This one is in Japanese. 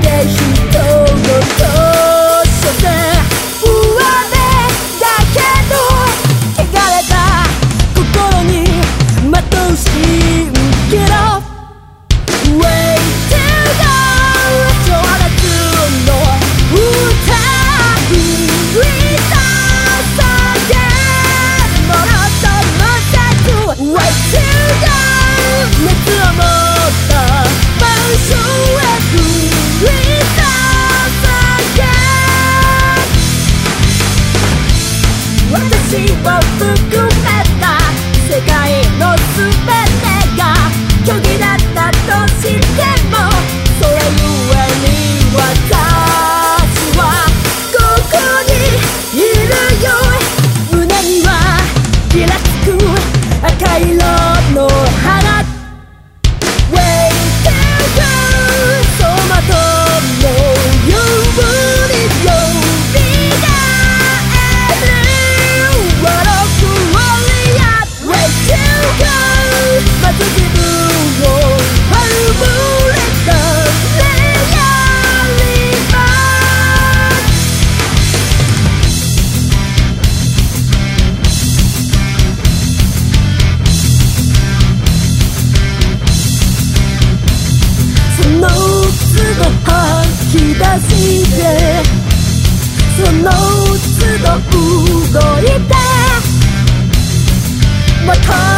today 地を含めた。世界のへその都度動いてまた